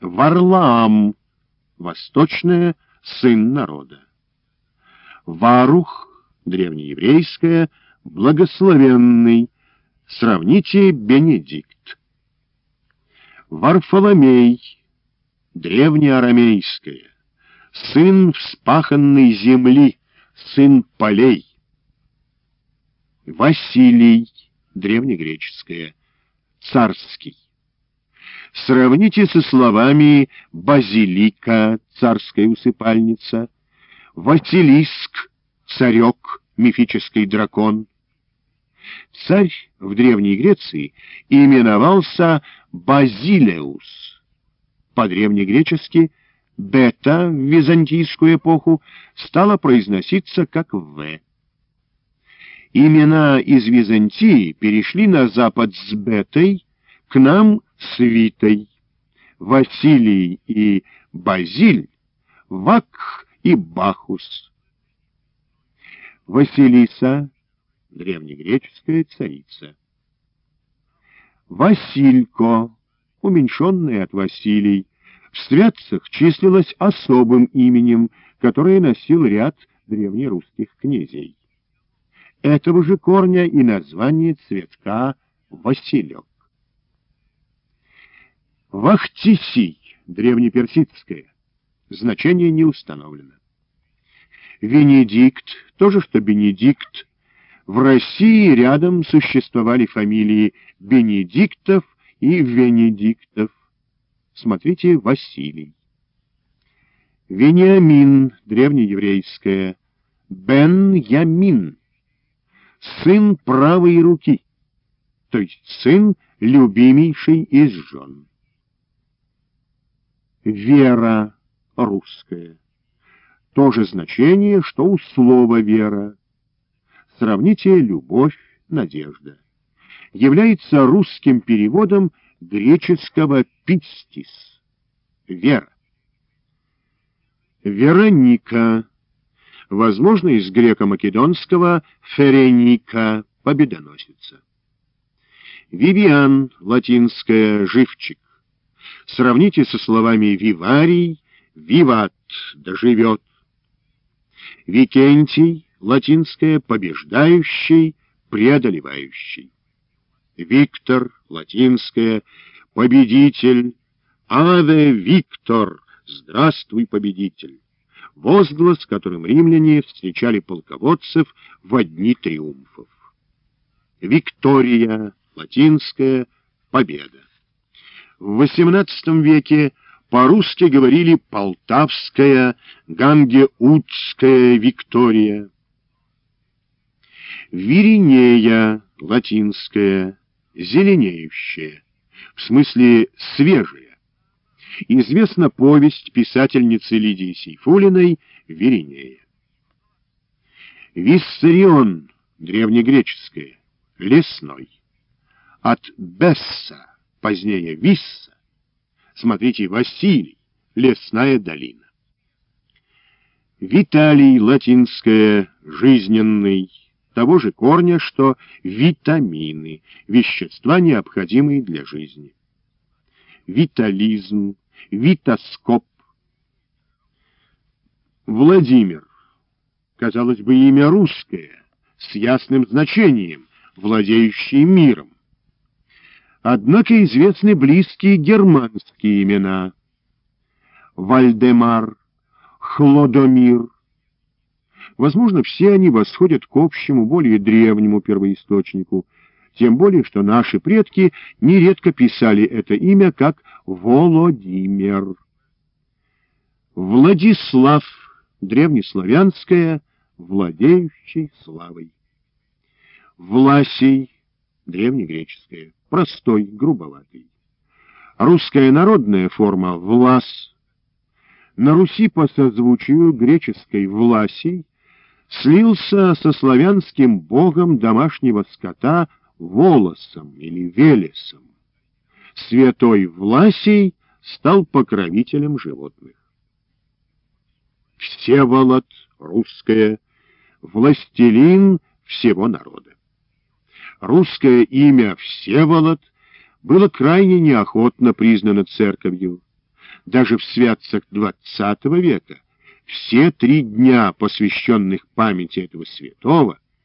Варлаам, восточное, сын народа. Варух, древнееврейское, благословенный, сравните Бенедикт. Варфоломей, древнеарамейское, сын вспаханной земли, сын полей. Василий, древнегреческое, царский. Сравните со словами «базилика» — царская усыпальница, «Василиск» — царек, мифический дракон. Царь в Древней Греции именовался Базилеус. По-древнегречески «бета» в византийскую эпоху стала произноситься как «в». Имена из Византии перешли на запад с бетой, к нам с витой. Василий и Базиль, Вакх и Бахус. Василиса, древнегреческая царица. Василько, уменьшенная от Василий, в святцах числилась особым именем, которое носил ряд древнерусских князей этого же корня и название цветка Василек. Вахтисий, древнеперсидское, значение не установлено. Венедикт, то же что Бенедикт, в России рядом существовали фамилии Бенедиктов и Венедиктов. Смотрите Василий. Вениамин, древнееврейское, Бен-Ямин, сын правой руки, то есть сын любимейший из жен. Вера русская. То же значение, что у слова «вера». Сравните «любовь», «надежда». Является русским переводом греческого «пистис» — «вера». Вероника возможно, из греко-македонского «ференика» — победоносица. Вивиан, латинское «живчик». Сравните со словами «виварий», «виват» — «доживет». Викентий, латинское «побеждающий», «преодолевающий». Виктор, латинское «победитель», «Аве Виктор», «здравствуй, победитель» возглас, которым римляне встречали полководцев в дни триумфов. Виктория, латинская, победа. В XVIII веке по-русски говорили полтавская, гангеутская Виктория. Виринея, латинская, зеленеющая, в смысле свежая известна повесть писательницы Лидии Сейфулиной «Веринея». Виссарион, древнегреческое, лесной. От Бесса, позднее Висса, смотрите, Василий, лесная долина. Виталий, латинское, жизненный, того же корня, что витамины, вещества, необходимые для жизни. Витализм, витоскоп. Владимир. Казалось бы, имя русское, с ясным значением, владеющий миром. Однако известны близкие германские имена. Вальдемар, Хлодомир. Возможно, все они восходят к общему, более древнему первоисточнику — тем более, что наши предки нередко писали это имя как Володимир. Владислав, древнеславянское, владеющий славой. Власий, древнегреческое, простой, грубоватый. Русская народная форма «влас». На Руси по созвучию греческой «власий» слился со славянским богом домашнего скота Волосом или Велесом. Святой Власий стал покровителем животных. Всеволод, русское, властелин всего народа. Русское имя Всеволод было крайне неохотно признано церковью. даже в святцах XX века, все три дня, посвященных памяти этого святого,